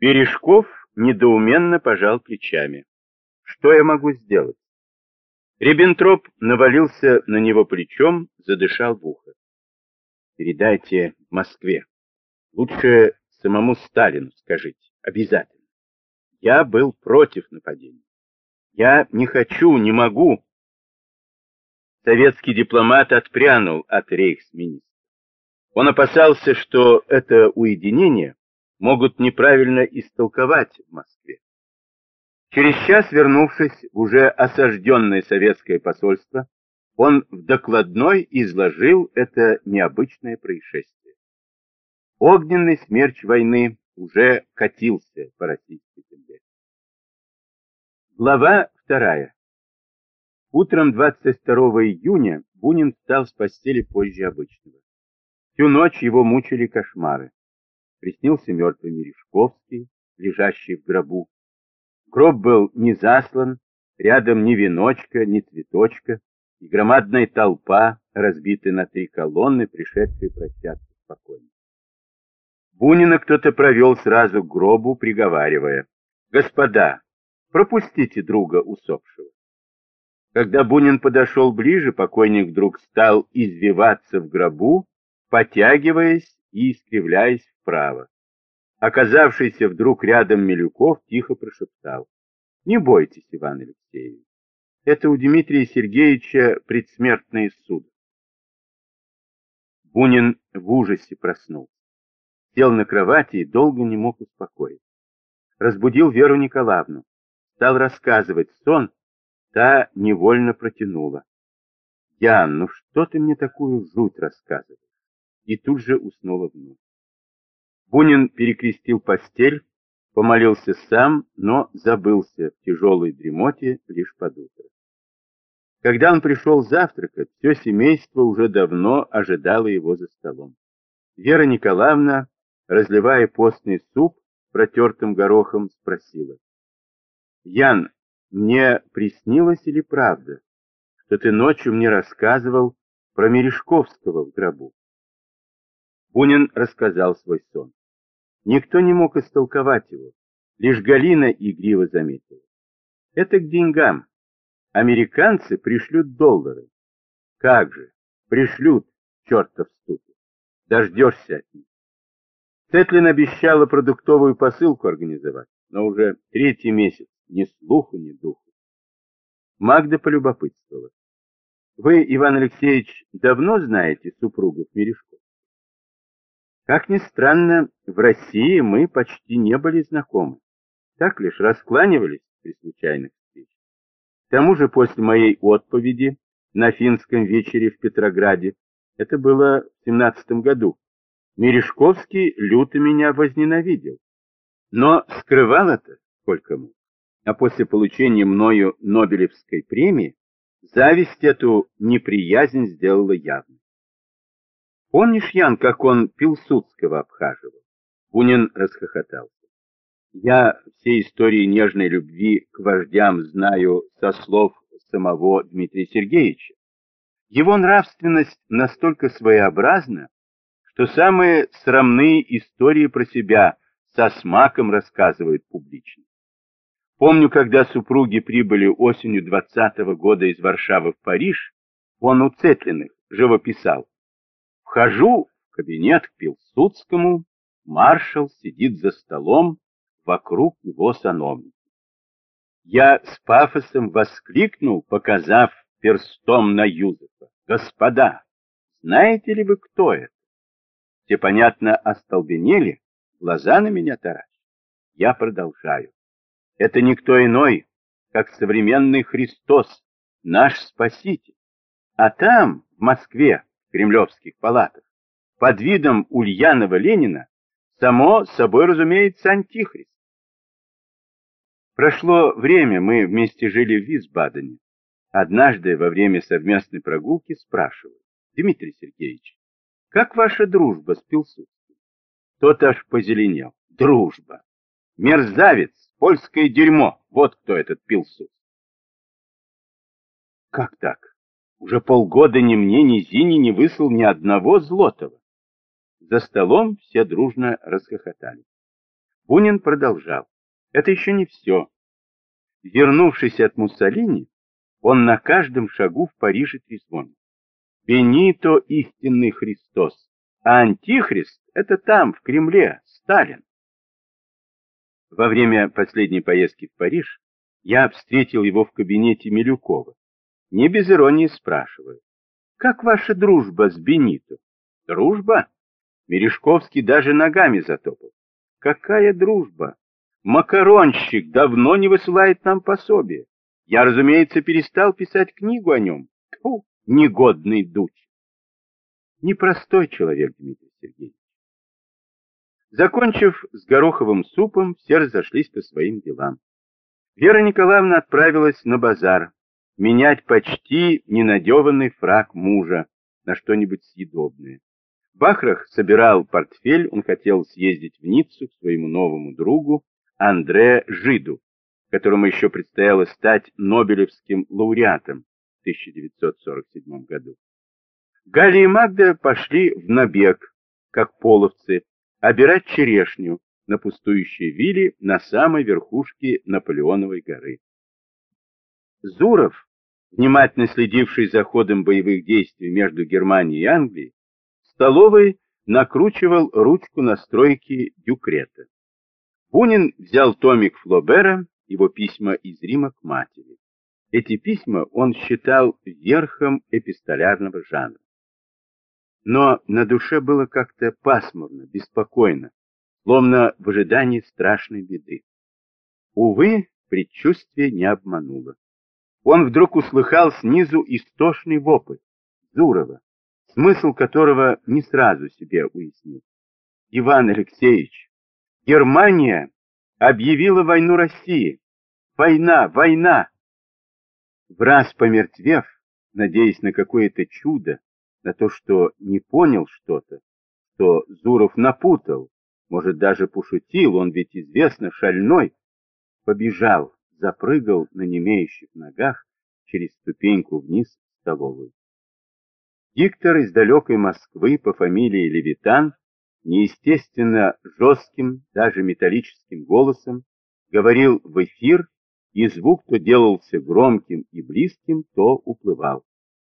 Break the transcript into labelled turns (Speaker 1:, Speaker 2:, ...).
Speaker 1: Бережков недоуменно пожал плечами. Что я могу сделать? Риббентроп навалился на него плечом, задышал в ухо. Передайте Москве. Лучше самому Сталину скажите, обязательно. Я был против нападения. Я не хочу, не могу. Советский дипломат отпрянул от рейхсминистра. Он опасался, что это уединение могут неправильно истолковать в Москве. Через час, вернувшись в уже осажденное советское посольство, он в докладной изложил это необычное происшествие. Огненный смерч войны уже катился по российской земле. Глава вторая. Утром 22 июня Бунин встал с постели позже обычного. Всю ночь его мучили кошмары. Приснился мертвый Мережковский, лежащий в гробу. Гроб был не заслан, рядом ни веночка, ни цветочка, и громадная толпа, разбитая на три колонны, пришедшие прощаться спокойно. Бунина кто-то провел сразу к гробу, приговаривая, «Господа, пропустите друга усопшего». Когда Бунин подошел ближе, покойник вдруг стал извиваться в гробу, потягиваясь и искривляясь вправо. Оказавшийся вдруг рядом Милюков тихо прошептал. «Не бойтесь, Иван Алексеевич, это у Дмитрия Сергеевича предсмертный суд». Бунин в ужасе проснулся. Сел на кровати и долго не мог успокоиться. Разбудил Веру Николаевну. Стал рассказывать сон, та невольно протянула. «Ян, ну что ты мне такую жуть рассказываешь?» И тут же уснула вновь. Бунин перекрестил постель, помолился сам, но забылся в тяжелой дремоте лишь под утро. Когда он пришел завтракать, все семейство уже давно ожидало его за столом. Вера Николаевна, разливая постный суп протертым горохом, спросила. «Ян, мне приснилось или правда, что ты ночью мне рассказывал про Мережковского в гробу?» Бунин рассказал свой сон. Никто не мог истолковать его, лишь Галина игриво заметила. Это к деньгам. Американцы пришлют доллары. Как же, пришлют, чертов ступе. Дождешься от них. Цетлин обещала продуктовую посылку организовать, но уже третий месяц ни слуху, ни духу. Магда полюбопытствовала. Вы, Иван Алексеевич, давно знаете супругов Мережков? Как ни странно, в России мы почти не были знакомы. Так лишь раскланивались при случайных встречах. К тому же после моей отповеди на финском вечере в Петрограде, это было в семнадцатом году, Мережковский люто меня возненавидел. Но скрывал это сколько мог. А после получения мною Нобелевской премии зависть эту неприязнь сделала явно. Помнишь, Ян, как он Пилсудского обхаживал? Бунин расхохотался. Я все истории нежной любви к вождям знаю со слов самого Дмитрия Сергеевича. Его нравственность настолько своеобразна, что самые срамные истории про себя со смаком рассказывают публично. Помню, когда супруги прибыли осенью двадцатого года из Варшавы в Париж, он у Цетлиных живописал. Вхожу в кабинет к Пилсудскому, маршал сидит за столом, вокруг его сановники. Я с пафосом воскликнул, показав перстом на Юзефа. «Господа, знаете ли вы, кто это?» Все, понятно, остолбенели, глаза на меня таращат. Я продолжаю. Это никто иной, как современный Христос, наш Спаситель. А там, в Москве, кремлевских палатах, под видом Ульянова Ленина, само собой разумеется, антихрист. Прошло время, мы вместе жили в Висбадене. Однажды во время совместной прогулки спрашиваю, Дмитрий Сергеевич, как ваша дружба с Пилсудским? Тот аж позеленел. Дружба. Мерзавец, польское дерьмо. Вот кто этот Пилсудский. Как так? Уже полгода ни мне, ни Зине не выслал ни одного злотого. За столом все дружно расхохотали. Бунин продолжал. Это еще не все. Вернувшись от Муссолини, он на каждом шагу в Париже трезвонит. Бенито истинный Христос, а Антихрист — это там, в Кремле, Сталин. Во время последней поездки в Париж я встретил его в кабинете Милюкова. Не без иронии спрашиваю, как ваша дружба с Бенито? Дружба? Мережковский даже ногами затопал. Какая дружба? Макаронщик давно не высылает нам пособие. Я, разумеется, перестал писать книгу о нем. Тьфу, негодный дуч. Непростой человек, Дмитрий Сергеевич. Закончив с гороховым супом, все разошлись по своим делам. Вера Николаевна отправилась на базар, менять почти ненадеванный фраг мужа на что-нибудь съедобное. Бахрах собирал портфель, он хотел съездить в Ниццу к своему новому другу Андре Жиду, которому еще предстояло стать Нобелевским лауреатом в 1947 году. Галя и Магда пошли в набег, как половцы, обирать черешню на пустующей вилле на самой верхушке Наполеоновой горы. Зуров, внимательно следивший за ходом боевых действий между Германией и Англией, в столовой накручивал ручку настройки Дюкрета. Бунин взял томик Флобера, его письма из Рима к матери. Эти письма он считал верхом эпистолярного жанра. Но на душе было как-то пасмурно, беспокойно, словно в ожидании страшной беды. Увы, предчувствие не обмануло. Он вдруг услыхал снизу истошный вопль Зурова, смысл которого не сразу себе уяснил. Иван Алексеевич, Германия объявила войну России. Война, война! В раз помертвев, надеясь на какое-то чудо, на то, что не понял что-то, что Зуров напутал, может, даже пошутил, он ведь известно шальной, побежал, запрыгал на немеющих ногах через ступеньку вниз в столовую. Диктор из далекой Москвы по фамилии Левитан неестественно жестким, даже металлическим голосом говорил в эфир, и звук то делался громким и близким, то уплывал.